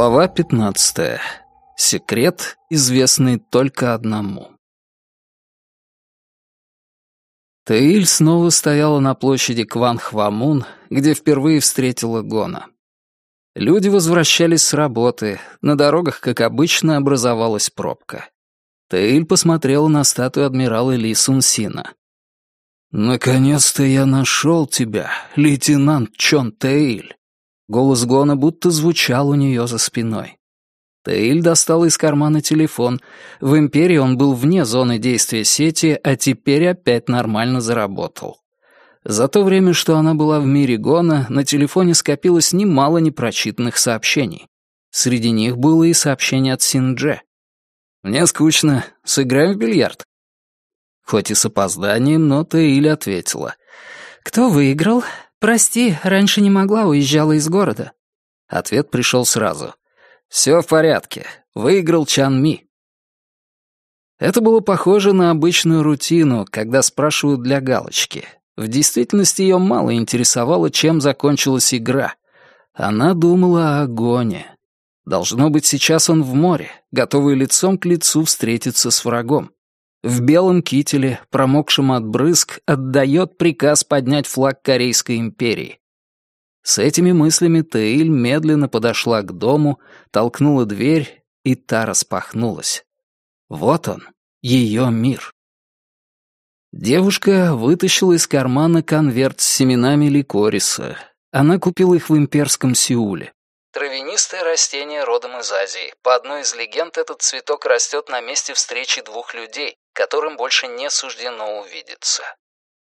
Глава 15. Секрет, известный только одному. Таиль снова стояла на площади Кван-Хвамун, где впервые встретила Гона. Люди возвращались с работы, на дорогах, как обычно, образовалась пробка. Таиль посмотрела на статую адмирала Ли Сун Сина. «Наконец-то я нашел тебя, лейтенант Чон Таиль!» Голос Гона будто звучал у нее за спиной. Тейль достал из кармана телефон. В Империи он был вне зоны действия сети, а теперь опять нормально заработал. За то время, что она была в мире Гона, на телефоне скопилось немало непрочитанных сообщений. Среди них было и сообщение от Синдже. «Мне скучно. Сыграем в бильярд?» Хоть и с опозданием, но Тейль ответила. «Кто выиграл?» «Прости, раньше не могла, уезжала из города». Ответ пришел сразу. «Все в порядке. Выиграл Чан Ми». Это было похоже на обычную рутину, когда спрашивают для галочки. В действительности ее мало интересовало, чем закончилась игра. Она думала о Гоне. Должно быть, сейчас он в море, готовый лицом к лицу встретиться с врагом в белом кителе, промокшем от брызг, отдает приказ поднять флаг Корейской империи. С этими мыслями Таиль медленно подошла к дому, толкнула дверь, и та распахнулась. Вот он, ее мир. Девушка вытащила из кармана конверт с семенами ликориса. Она купила их в имперском Сеуле. Травянистое растение родом из Азии. По одной из легенд, этот цветок растет на месте встречи двух людей, которым больше не суждено увидеться.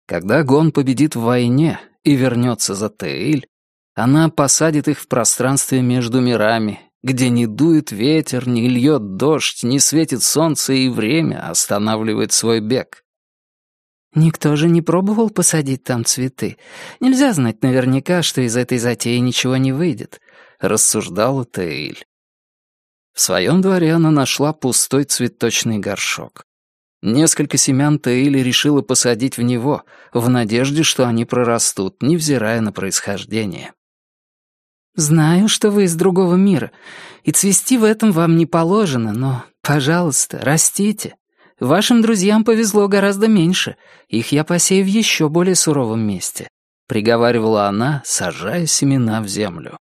Когда Гон победит в войне и вернется за Тейль, она посадит их в пространстве между мирами, где не дует ветер, не льет дождь, не светит солнце, и время останавливает свой бег. Никто же не пробовал посадить там цветы. Нельзя знать наверняка, что из этой затеи ничего не выйдет рассуждала Тейль. В своем дворе она нашла пустой цветочный горшок. Несколько семян Тейль решила посадить в него, в надежде, что они прорастут, невзирая на происхождение. «Знаю, что вы из другого мира, и цвести в этом вам не положено, но, пожалуйста, растите. Вашим друзьям повезло гораздо меньше, их я посею в еще более суровом месте», — приговаривала она, сажая семена в землю.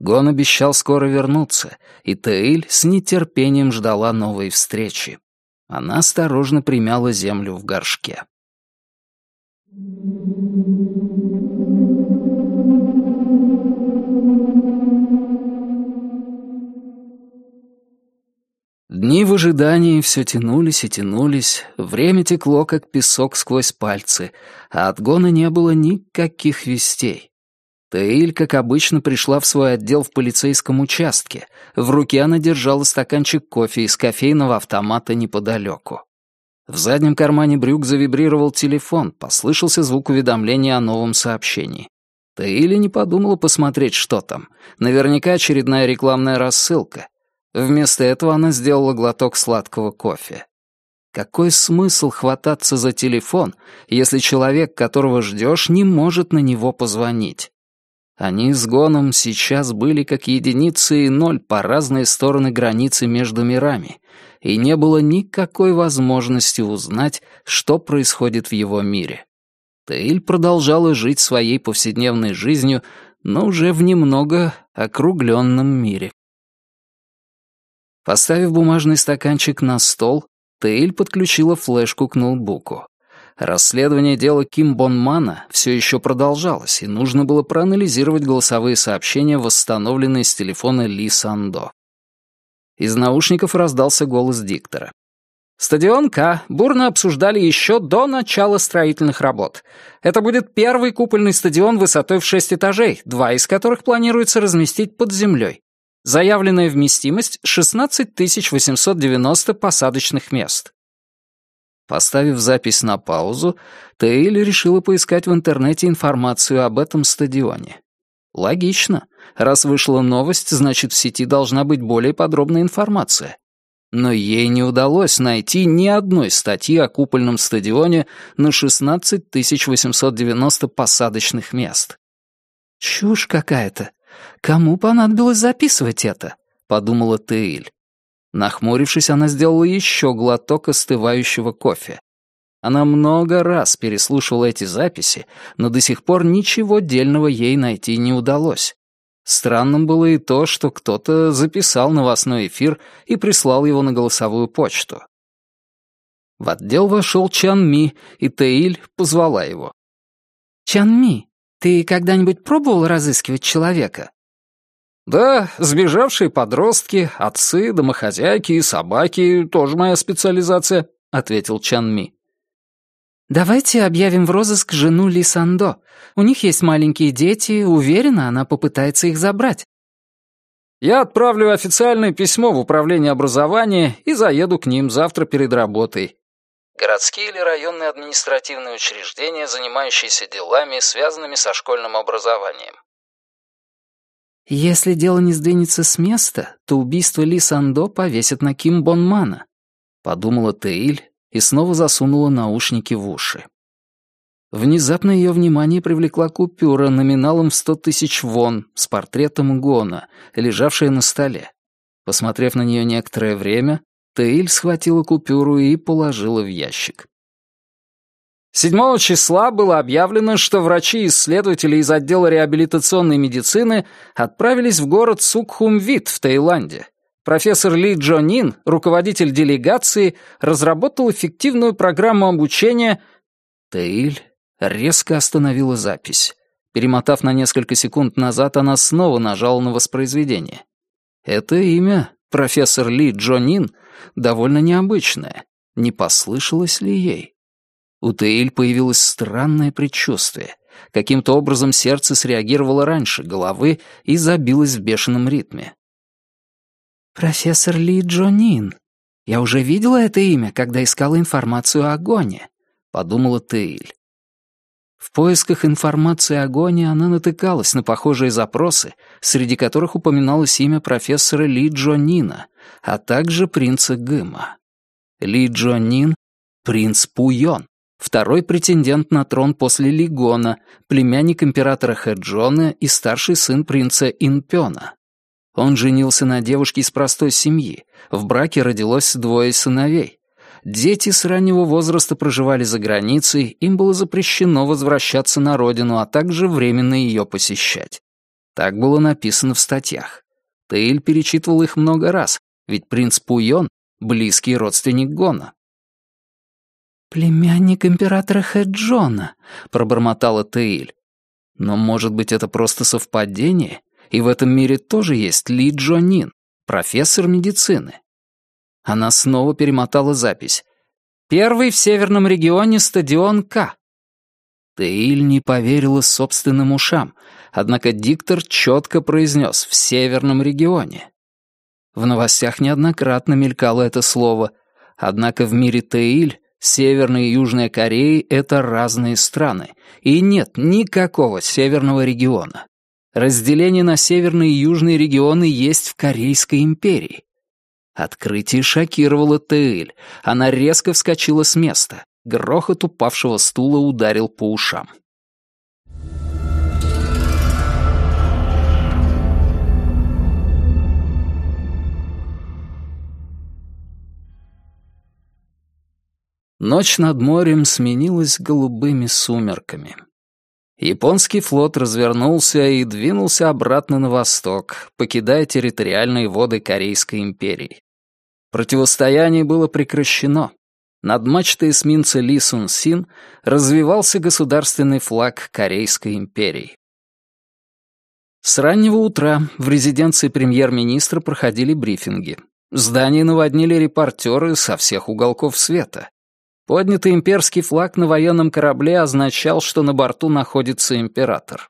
Гон обещал скоро вернуться, и Тейль с нетерпением ждала новой встречи. Она осторожно примяла землю в горшке. Дни в ожидании все тянулись и тянулись, время текло, как песок сквозь пальцы, а от Гона не было никаких вестей. Тейль, как обычно, пришла в свой отдел в полицейском участке. В руке она держала стаканчик кофе из кофейного автомата неподалеку. В заднем кармане брюк завибрировал телефон, послышался звук уведомления о новом сообщении. Тейль не подумала посмотреть, что там. Наверняка очередная рекламная рассылка. Вместо этого она сделала глоток сладкого кофе. Какой смысл хвататься за телефон, если человек, которого ждешь, не может на него позвонить? Они с Гоном сейчас были как единицы и ноль по разные стороны границы между мирами, и не было никакой возможности узнать, что происходит в его мире. Тейль продолжала жить своей повседневной жизнью, но уже в немного округленном мире. Поставив бумажный стаканчик на стол, Тейль подключила флешку к ноутбуку. Расследование дела Ким Бон Мана все еще продолжалось, и нужно было проанализировать голосовые сообщения, восстановленные с телефона Ли Сандо. Из наушников раздался голос диктора. Стадион К бурно обсуждали еще до начала строительных работ. Это будет первый купольный стадион высотой в шесть этажей, два из которых планируется разместить под землей. Заявленная вместимость — 16 890 посадочных мест. Поставив запись на паузу, Тейли решила поискать в интернете информацию об этом стадионе. Логично. Раз вышла новость, значит, в сети должна быть более подробная информация. Но ей не удалось найти ни одной статьи о купольном стадионе на 16 890 посадочных мест. Чушь какая-то. Кому понадобилось записывать это? Подумала Теиль. Нахмурившись, она сделала еще глоток остывающего кофе. Она много раз переслушивала эти записи, но до сих пор ничего дельного ей найти не удалось. Странным было и то, что кто-то записал новостной эфир и прислал его на голосовую почту. В отдел вошел Чан Ми, и Тэиль позвала его. «Чан Ми, ты когда-нибудь пробовал разыскивать человека?» «Да, сбежавшие подростки, отцы, домохозяйки и собаки — тоже моя специализация», — ответил Чан Ми. «Давайте объявим в розыск жену Ли Сандо. У них есть маленькие дети, уверена, она попытается их забрать». «Я отправлю официальное письмо в управление образования и заеду к ним завтра перед работой». Городские или районные административные учреждения, занимающиеся делами, связанными со школьным образованием. Если дело не сдвинется с места, то убийство Ли Сандо повесят на Ким Бонмана, подумала Теиль, и снова засунула наушники в уши. Внезапно ее внимание привлекла купюра номиналом в сто тысяч вон с портретом Гона, лежавшая на столе. Посмотрев на нее некоторое время, Теиль схватила купюру и положила в ящик. 7 числа было объявлено, что врачи и исследователи из отдела реабилитационной медицины отправились в город Сукхумвит в Таиланде профессор Ли Джонин, руководитель делегации, разработал эффективную программу обучения... Теиль резко остановила запись. Перемотав на несколько секунд назад, она снова нажала на воспроизведение. Это имя, профессор Ли Джонин, довольно необычное. Не послышалось ли ей? У Теиль появилось странное предчувствие. Каким-то образом сердце среагировало раньше головы и забилось в бешеном ритме. «Профессор Ли Джонин. Я уже видела это имя, когда искала информацию о Гоне», — подумала Тейль. В поисках информации о Гоне она натыкалась на похожие запросы, среди которых упоминалось имя профессора Ли Джонина, а также принца Гыма. Ли Джонин — принц Пуйон, второй претендент на трон после Лигона, племянник императора Хэджона и старший сын принца Инпёна. Он женился на девушке из простой семьи. В браке родилось двое сыновей. Дети с раннего возраста проживали за границей, им было запрещено возвращаться на родину, а также временно ее посещать. Так было написано в статьях. Тейль перечитывал их много раз, ведь принц Пуйон — близкий родственник Гона. «Племянник императора Хэджона», — пробормотала Тейль. Но, может быть, это просто совпадение? И в этом мире тоже есть Ли Джонин, профессор медицины. Она снова перемотала запись. «Первый в северном регионе стадион К». Теиль не поверила собственным ушам, однако диктор четко произнес «в северном регионе». В новостях неоднократно мелькало это слово, однако в мире Теиль Северная и Южная Кореи — это разные страны, и нет никакого северного региона. Разделение на северные и южные регионы есть в Корейской империи. Открытие шокировало Теэль. Она резко вскочила с места. Грохот упавшего стула ударил по ушам. Ночь над морем сменилась голубыми сумерками. Японский флот развернулся и двинулся обратно на восток, покидая территориальные воды Корейской империи. Противостояние было прекращено. Над мачтой эсминца Ли Сун Син развивался государственный флаг Корейской империи. С раннего утра в резиденции премьер-министра проходили брифинги. Здание наводнили репортеры со всех уголков света. Поднятый имперский флаг на военном корабле означал, что на борту находится император.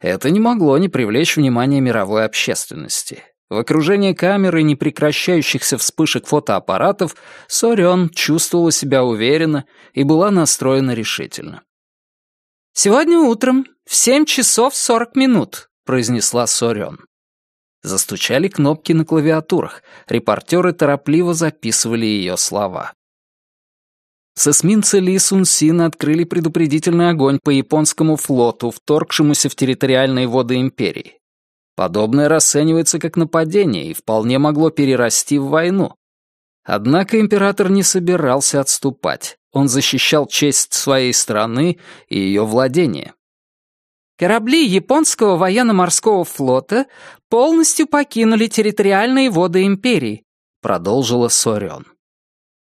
Это не могло не привлечь внимание мировой общественности. В окружении камеры непрекращающихся вспышек фотоаппаратов Сорён чувствовала себя уверенно и была настроена решительно. «Сегодня утром в семь часов сорок минут», — произнесла Сорён. Застучали кнопки на клавиатурах, репортеры торопливо записывали ее слова. С эсминца Ли Сун Син открыли предупредительный огонь по японскому флоту, вторгшемуся в территориальные воды империи. Подобное расценивается как нападение и вполне могло перерасти в войну. Однако император не собирался отступать. Он защищал честь своей страны и ее владения. Корабли японского военно-морского флота полностью покинули территориальные воды империи, продолжила Сорен.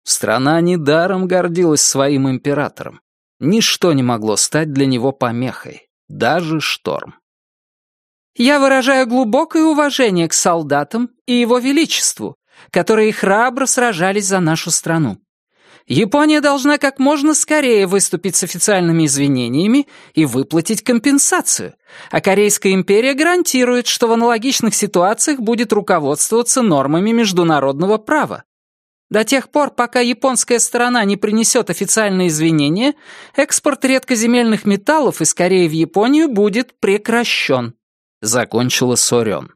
Страна недаром гордилась своим императором. Ничто не могло стать для него помехой, даже шторм. «Я выражаю глубокое уважение к солдатам и его величеству, которые храбро сражались за нашу страну. Япония должна как можно скорее выступить с официальными извинениями и выплатить компенсацию, а Корейская империя гарантирует, что в аналогичных ситуациях будет руководствоваться нормами международного права. До тех пор, пока японская сторона не принесет официальные извинения, экспорт редкоземельных металлов из Кореи в Японию будет прекращен», — закончила Сорен.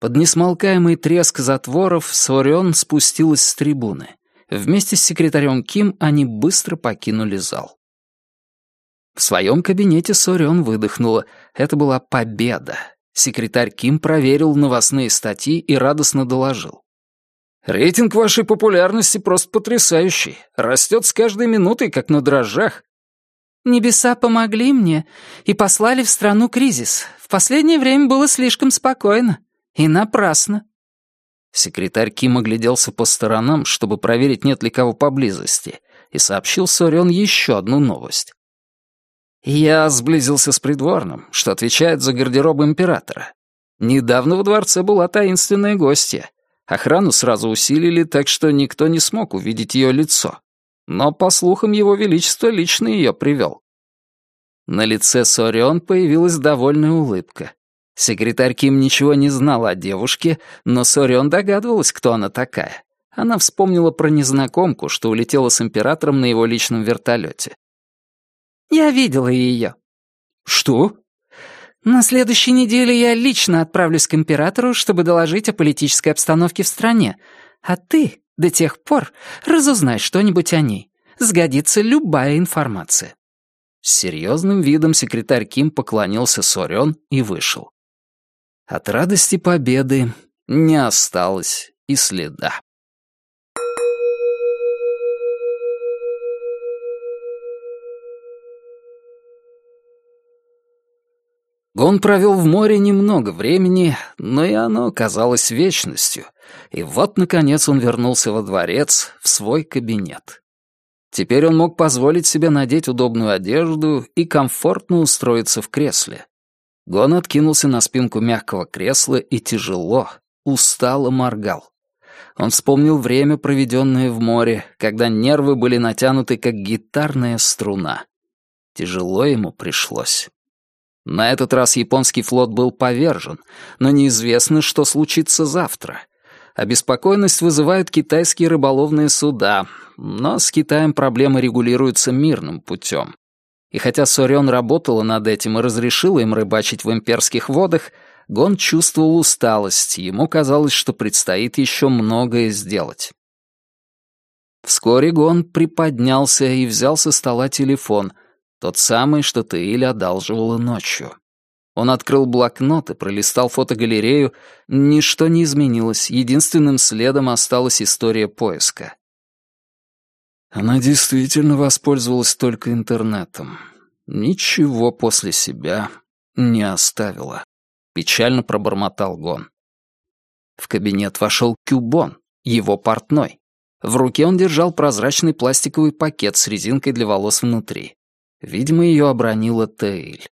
Под несмолкаемый треск затворов Сорен спустилась с трибуны. Вместе с секретарем Ким они быстро покинули зал. В своем кабинете Сорен выдохнула. Это была победа. Секретарь Ким проверил новостные статьи и радостно доложил. Рейтинг вашей популярности просто потрясающий. Растет с каждой минутой, как на дрожжах. Небеса помогли мне и послали в страну кризис. В последнее время было слишком спокойно. И напрасно. Секретарь Ким огляделся по сторонам, чтобы проверить, нет ли кого поблизости, и сообщил Сорен еще одну новость. Я сблизился с придворным, что отвечает за гардероб императора. Недавно во дворце была таинственная гостья. Охрану сразу усилили, так что никто не смог увидеть ее лицо. Но, по слухам, его величество лично ее привел. На лице Сорион появилась довольная улыбка. Секретарь Ким ничего не знала о девушке, но Сорион догадывалась, кто она такая. Она вспомнила про незнакомку, что улетела с императором на его личном вертолете. «Я видела ее». «Что?» На следующей неделе я лично отправлюсь к императору, чтобы доложить о политической обстановке в стране. А ты до тех пор разузнай что-нибудь о ней. Сгодится любая информация». С серьезным видом секретарь Ким поклонился Сорен и вышел. От радости победы не осталось и следа. Гон провел в море немного времени, но и оно казалось вечностью. И вот, наконец, он вернулся во дворец, в свой кабинет. Теперь он мог позволить себе надеть удобную одежду и комфортно устроиться в кресле. Гон откинулся на спинку мягкого кресла и тяжело, устало моргал. Он вспомнил время, проведенное в море, когда нервы были натянуты, как гитарная струна. Тяжело ему пришлось. На этот раз японский флот был повержен, но неизвестно, что случится завтра. Обеспокоенность вызывают китайские рыболовные суда, но с Китаем проблемы регулируются мирным путем. И хотя Сорен работала над этим и разрешила им рыбачить в имперских водах, Гон чувствовал усталость, ему казалось, что предстоит еще многое сделать. Вскоре Гон приподнялся и взял со стола телефон — тот самый, что Таиль одалживала ночью. Он открыл блокнот и пролистал фотогалерею. Ничто не изменилось, единственным следом осталась история поиска. Она действительно воспользовалась только интернетом. Ничего после себя не оставила. Печально пробормотал Гон. В кабинет вошел Кюбон, его портной. В руке он держал прозрачный пластиковый пакет с резинкой для волос внутри. Видимо, ее обронила Тейль.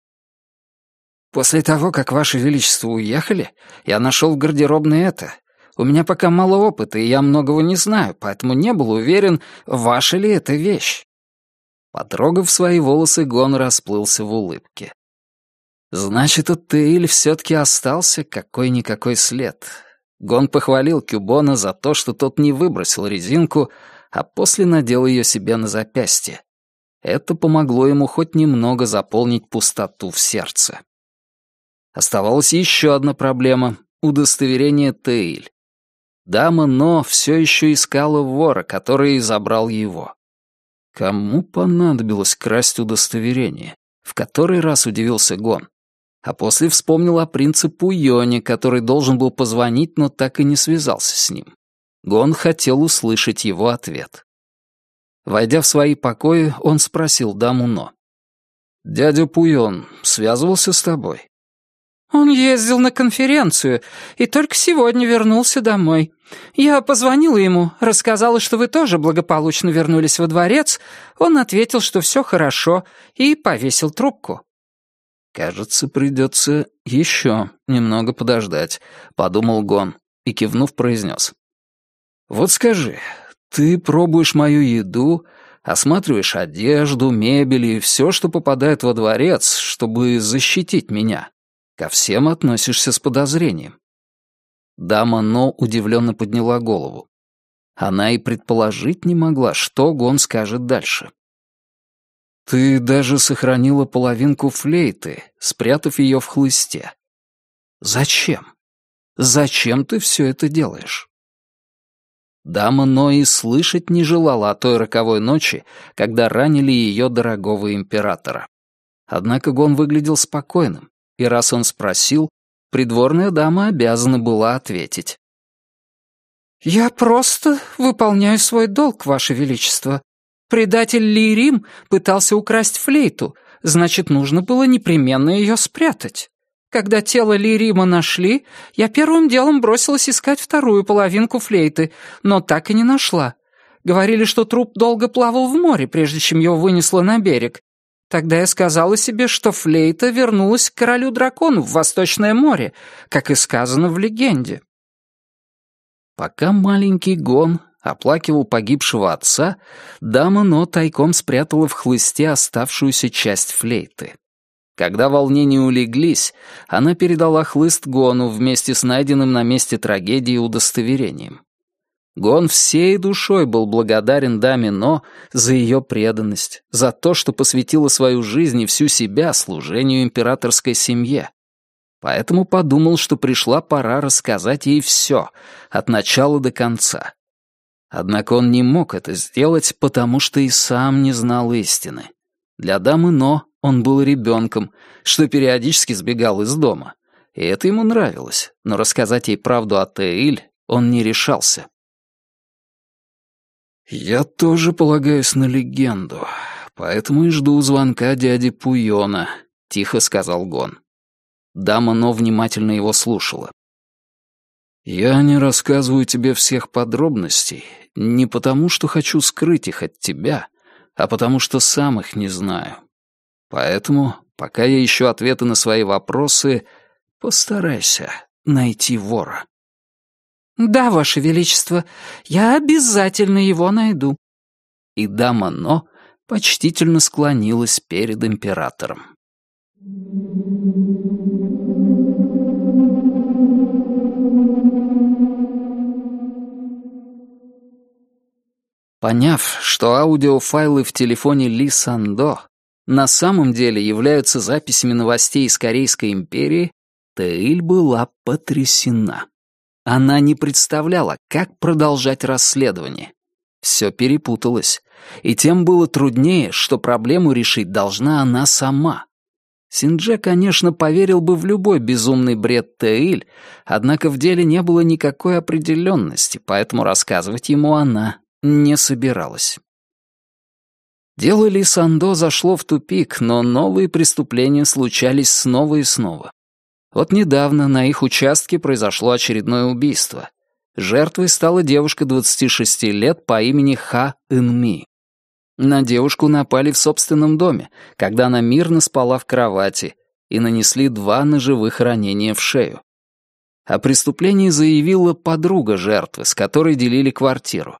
«После того, как Ваше Величество уехали, я нашел в гардеробной это. У меня пока мало опыта, и я многого не знаю, поэтому не был уверен, ваша ли это вещь». Потрогав свои волосы, Гон расплылся в улыбке. «Значит, от Тейль все-таки остался какой-никакой след». Гон похвалил Кюбона за то, что тот не выбросил резинку, а после надел ее себе на запястье. Это помогло ему хоть немного заполнить пустоту в сердце. Оставалась еще одна проблема — удостоверение Тейль. Дама Но все еще искала вора, который забрал его. Кому понадобилось красть удостоверение? В который раз удивился Гон. а после вспомнил о принце Пуйоне, который должен был позвонить, но так и не связался с ним. Гон хотел услышать его ответ. Войдя в свои покои, он спросил даму Но. «Дядя Пуйон связывался с тобой?» «Он ездил на конференцию и только сегодня вернулся домой. Я позвонила ему, рассказала, что вы тоже благополучно вернулись во дворец. Он ответил, что все хорошо, и повесил трубку». «Кажется, придется еще немного подождать», — подумал Гон и, кивнув, произнес. «Вот скажи, ты пробуешь мою еду, осматриваешь одежду, мебель и все, что попадает во дворец, чтобы защитить меня. Ко всем относишься с подозрением». Дама Но удивленно подняла голову. Она и предположить не могла, что Гон скажет дальше. «Ты даже сохранила половинку флейты, спрятав ее в хлысте. Зачем? Зачем ты все это делаешь?» Дама Но и слышать не желала о той роковой ночи, когда ранили ее дорогого императора. Однако Гон выглядел спокойным, и раз он спросил, придворная дама обязана была ответить. «Я просто выполняю свой долг, Ваше Величество. Предатель Лирим пытался украсть флейту, значит, нужно было непременно ее спрятать. Когда тело Лирима нашли, я первым делом бросилась искать вторую половинку флейты, но так и не нашла. Говорили, что труп долго плавал в море, прежде чем его вынесло на берег. Тогда я сказала себе, что флейта вернулась к королю-дракону в Восточное море, как и сказано в легенде. Пока маленький Гон оплакивал погибшего отца, дама Но тайком спрятала в хлысте оставшуюся часть флейты. Когда волнения улеглись, она передала хлыст Гону вместе с найденным на месте трагедии удостоверением. Гон всей душой был благодарен даме Но за ее преданность, за то, что посвятила свою жизнь и всю себя служению императорской семье. Поэтому подумал, что пришла пора рассказать ей все, от начала до конца. Однако он не мог это сделать, потому что и сам не знал истины. Для дамы Но он был ребенком, что периодически сбегал из дома. И это ему нравилось, но рассказать ей правду о Теиль он не решался. «Я тоже полагаюсь на легенду, поэтому и жду звонка дяди Пуйона», — тихо сказал Гон. Дама Но внимательно его слушала. «Я не рассказываю тебе всех подробностей, не потому что хочу скрыть их от тебя, а потому что сам их не знаю. Поэтому, пока я ищу ответы на свои вопросы, постарайся найти вора. «Да, Ваше Величество, я обязательно его найду». И дама Но почтительно склонилась перед императором. Поняв, что аудиофайлы в телефоне Ли Сандо на самом деле являются записями новостей из Корейской империи, Тэйль была потрясена. Она не представляла, как продолжать расследование. Все перепуталось, и тем было труднее, что проблему решить должна она сама. Синдже, конечно, поверил бы в любой безумный бред Тэйль, однако в деле не было никакой определенности, поэтому рассказывать ему она не собиралась. Дело Ли Сандо зашло в тупик, но новые преступления случались снова и снова. Вот недавно на их участке произошло очередное убийство. Жертвой стала девушка 26 лет по имени Ха Инми. На девушку напали в собственном доме, когда она мирно спала в кровати, и нанесли два ножевых ранения в шею. О преступлении заявила подруга жертвы, с которой делили квартиру.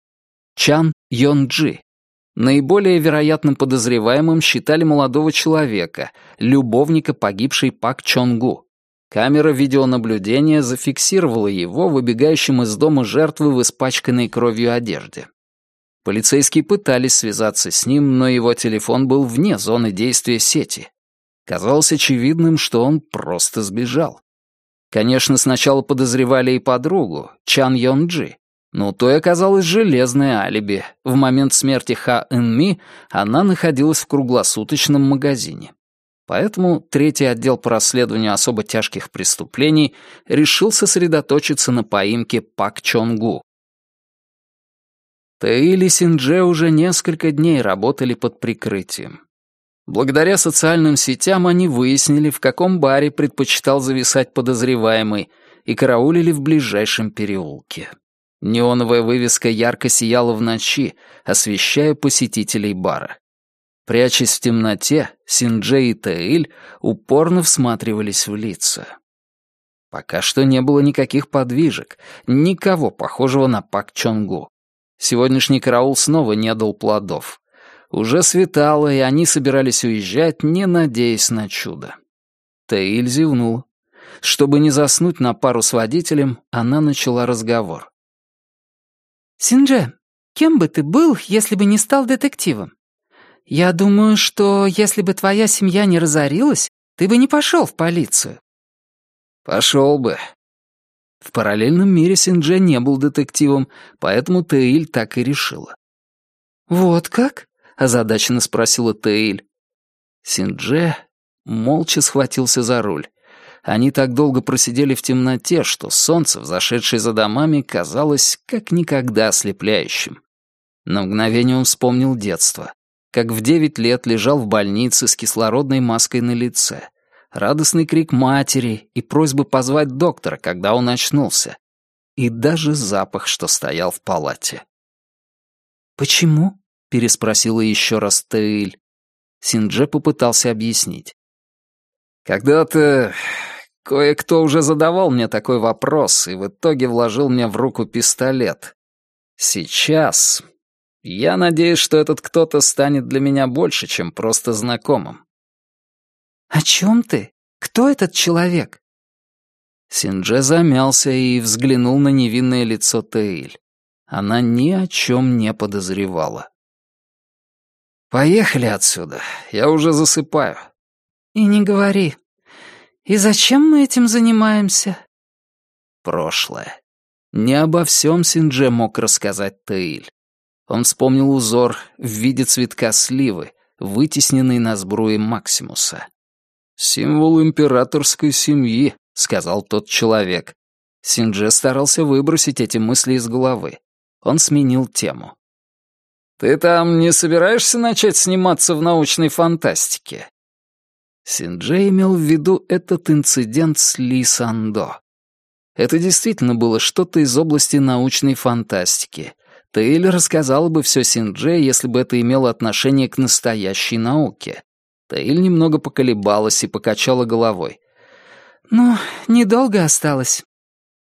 Чан Йонджи, Наиболее вероятным подозреваемым считали молодого человека, любовника погибшей Пак Чонгу. Камера видеонаблюдения зафиксировала его, выбегающим из дома жертвы в испачканной кровью одежде. Полицейские пытались связаться с ним, но его телефон был вне зоны действия сети. Казалось очевидным, что он просто сбежал. Конечно, сначала подозревали и подругу, Чан Йонджи, но у той оказалось железное алиби. В момент смерти Ха Эн она находилась в круглосуточном магазине. Поэтому третий отдел по расследованию особо тяжких преступлений решил сосредоточиться на поимке Пак Чонгу. Тэйль и Синдже уже несколько дней работали под прикрытием. Благодаря социальным сетям они выяснили, в каком баре предпочитал зависать подозреваемый, и караулили в ближайшем переулке. Неоновая вывеска ярко сияла в ночи, освещая посетителей бара. Прячась в темноте, Синджей и Таиль упорно всматривались в лица. Пока что не было никаких подвижек, никого похожего на Пак Чонгу. Сегодняшний караул снова не дал плодов. Уже светало, и они собирались уезжать, не надеясь на чудо. Таиль зевнул. Чтобы не заснуть на пару с водителем, она начала разговор. «Синдже, кем бы ты был, если бы не стал детективом? Я думаю, что если бы твоя семья не разорилась, ты бы не пошел в полицию». «Пошел бы». В параллельном мире Синдже не был детективом, поэтому Теиль так и решила. «Вот как?» — озадаченно спросила Теиль. Синдже молча схватился за руль. Они так долго просидели в темноте, что солнце, взошедшее за домами, казалось как никогда ослепляющим. На мгновение он вспомнил детство как в девять лет лежал в больнице с кислородной маской на лице. Радостный крик матери и просьбы позвать доктора, когда он очнулся. И даже запах, что стоял в палате. «Почему?» — переспросила еще раз Тейль. Синдже попытался объяснить. «Когда-то кое-кто уже задавал мне такой вопрос и в итоге вложил мне в руку пистолет. Сейчас я надеюсь, что этот кто-то станет для меня больше, чем просто знакомым. «О чем ты? Кто этот человек?» Синдже замялся и взглянул на невинное лицо Теиль. Она ни о чем не подозревала. «Поехали отсюда, я уже засыпаю». «И не говори. И зачем мы этим занимаемся?» Прошлое. Не обо всем Синдже мог рассказать Теиль. Он вспомнил узор в виде цветка сливы, вытесненный на сбруе Максимуса. «Символ императорской семьи», — сказал тот человек. Синдже старался выбросить эти мысли из головы. Он сменил тему. «Ты там не собираешься начать сниматься в научной фантастике?» Синдже имел в виду этот инцидент с Ли Сандо. Это действительно было что-то из области научной фантастики, Тейль рассказала бы все Синдже, если бы это имело отношение к настоящей науке. Тейль немного поколебалась и покачала головой. «Ну, недолго осталось.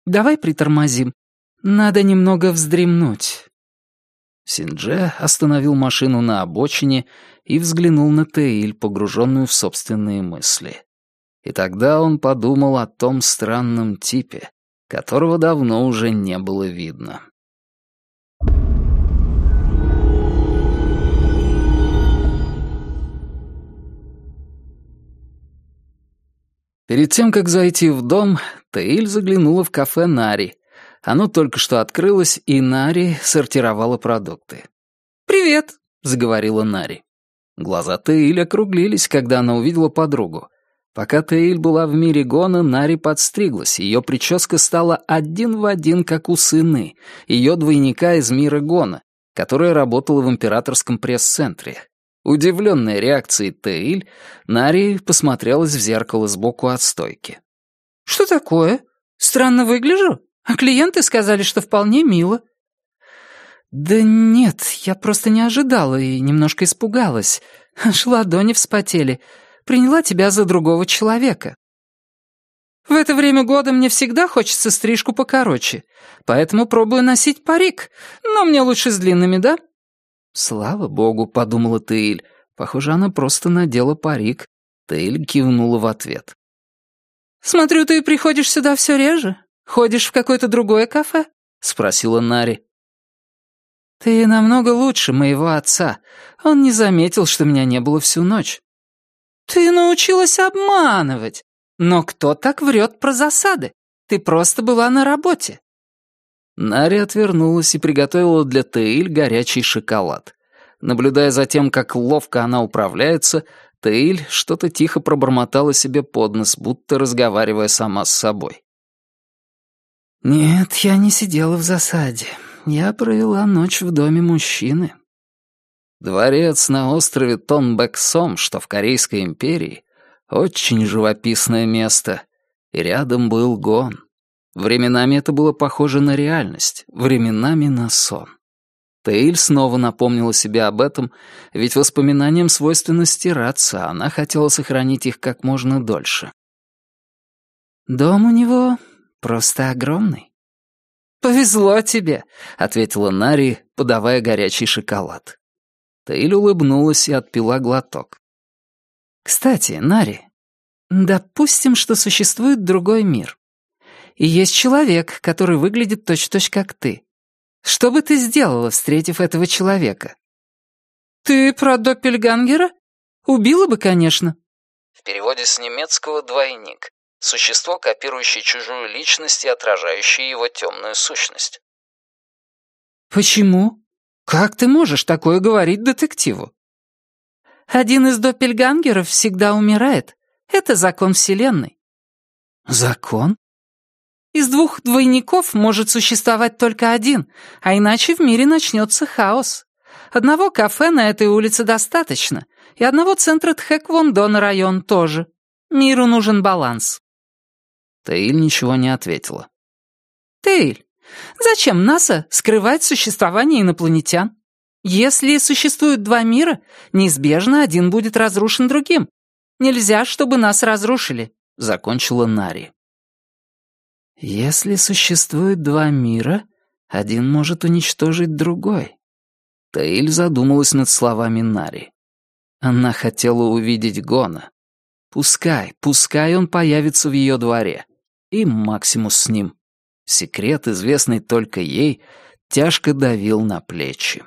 Давай притормозим. Надо немного вздремнуть». Синдже остановил машину на обочине и взглянул на Теиль, погруженную в собственные мысли. И тогда он подумал о том странном типе, которого давно уже не было видно. Перед тем, как зайти в дом, Таиль заглянула в кафе «Нари». Оно только что открылось, и Нари сортировала продукты. «Привет», — заговорила Нари. Глаза Таиль округлились, когда она увидела подругу. Пока Таиль была в мире Гона, Нари подстриглась, ее прическа стала один в один, как у сыны, ее двойника из мира Гона, которая работала в императорском пресс-центре. Удивленная реакцией Тейль, Нари посмотрелась в зеркало сбоку от стойки. «Что такое? Странно выгляжу? А клиенты сказали, что вполне мило». «Да нет, я просто не ожидала и немножко испугалась. Аж ладони вспотели. Приняла тебя за другого человека». «В это время года мне всегда хочется стрижку покороче, поэтому пробую носить парик, но мне лучше с длинными, да?» «Слава богу», — подумала Тейль. Похоже, она просто надела парик. Тейль кивнула в ответ. «Смотрю, ты приходишь сюда все реже. Ходишь в какое-то другое кафе?» — спросила Нари. «Ты намного лучше моего отца. Он не заметил, что меня не было всю ночь». «Ты научилась обманывать. Но кто так врет про засады? Ты просто была на работе. Нари отвернулась и приготовила для Теиль горячий шоколад. Наблюдая за тем, как ловко она управляется, Таиль что-то тихо пробормотала себе под нос, будто разговаривая сама с собой. «Нет, я не сидела в засаде. Я провела ночь в доме мужчины». Дворец на острове Тонбэксом, что в Корейской империи, очень живописное место, и рядом был гон. Временами это было похоже на реальность, временами на сон. Тейль снова напомнила себе об этом, ведь воспоминаниям свойственно стираться, она хотела сохранить их как можно дольше. «Дом у него просто огромный». «Повезло тебе», — ответила Нари, подавая горячий шоколад. Тейль улыбнулась и отпила глоток. «Кстати, Нари, допустим, что существует другой мир. И есть человек, который выглядит точь-точь как ты. Что бы ты сделала, встретив этого человека? Ты про Доппельгангера? Убила бы, конечно. В переводе с немецкого «двойник». Существо, копирующее чужую личность и отражающее его темную сущность. Почему? Как ты можешь такое говорить детективу? Один из доппельгангеров всегда умирает. Это закон Вселенной. Закон? Из двух двойников может существовать только один, а иначе в мире начнется хаос. Одного кафе на этой улице достаточно, и одного центра Тхэквондон район тоже. Миру нужен баланс». Таиль ничего не ответила. «Таиль, зачем НАСА скрывать существование инопланетян? Если существует два мира, неизбежно один будет разрушен другим. Нельзя, чтобы нас разрушили», — закончила Нари. Если существует два мира, один может уничтожить другой. Таиль задумалась над словами Нари. Она хотела увидеть Гона. Пускай, пускай он появится в ее дворе. И Максимус с ним. Секрет, известный только ей, тяжко давил на плечи.